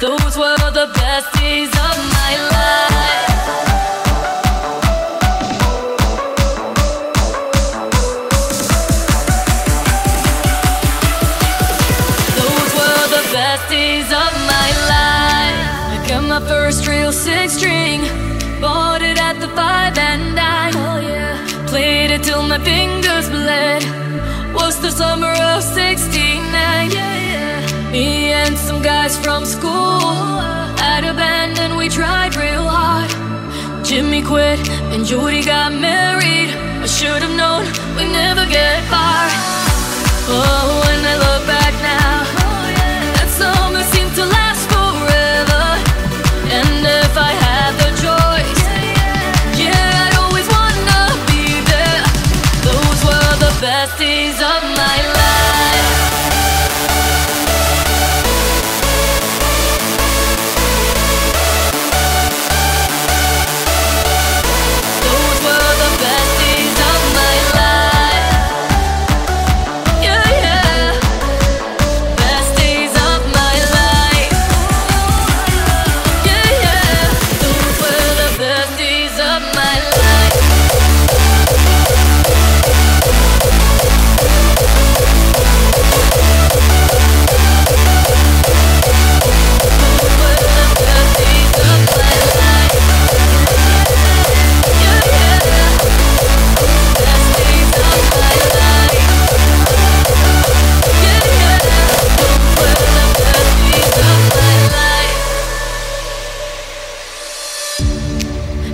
Those were the best days of my life. Those were the best days of my life. I got my first real six string, bought it at the five and dime. Oh yeah, played it till my fingers bled. Was the summer of '69? Yeah, yeah. Guys from school had a band and we tried real hard. Jimmy quit and Jody got married. I should have known we never get far.